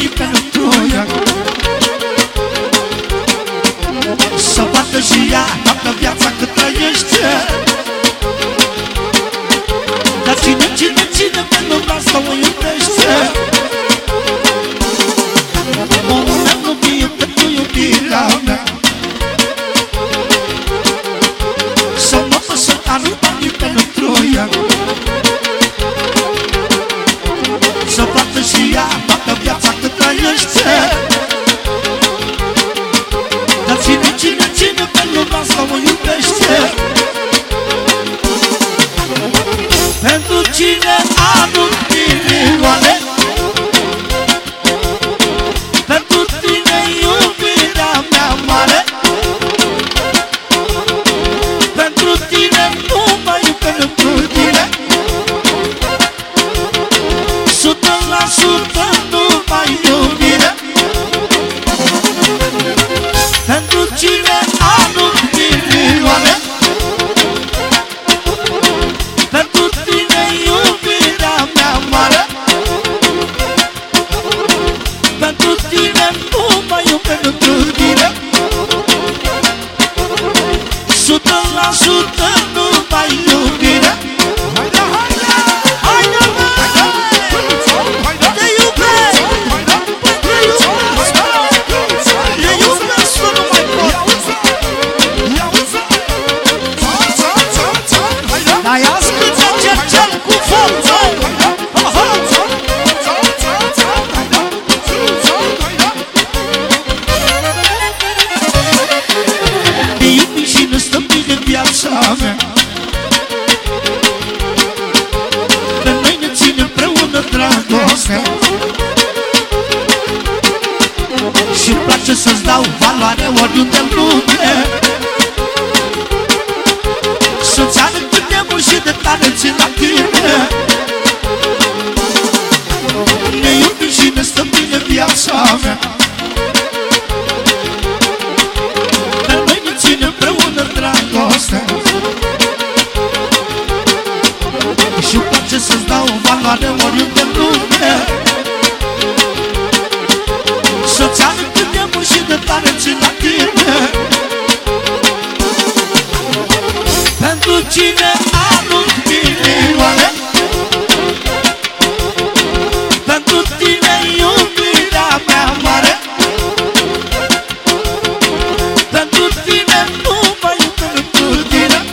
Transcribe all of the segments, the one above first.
you can Pentru cine adun milioane. Pentru tine iubirea mea mare. Pentru tine nu mai iubesc pentru tine. Sută la sută nu mai iubire. Pentru cine oriunde în lume Să-ți arăt cât de mult și de tare țin la tine. Ne iubim și ne stăm bine viața mea. Pe noi ne ține împreună dragostea. Și-mi place să-ți dau valoare la tine. Pentru cine arunc milioane? Pentru tine iubirea mea mare. Pentru tine nu mai iubesc pentru tine.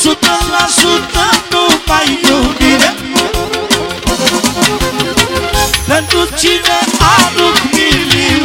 Sută la sută nu mai iubire. Pentru cine aduc milioane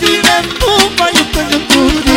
tine Nu mai iubesc în tine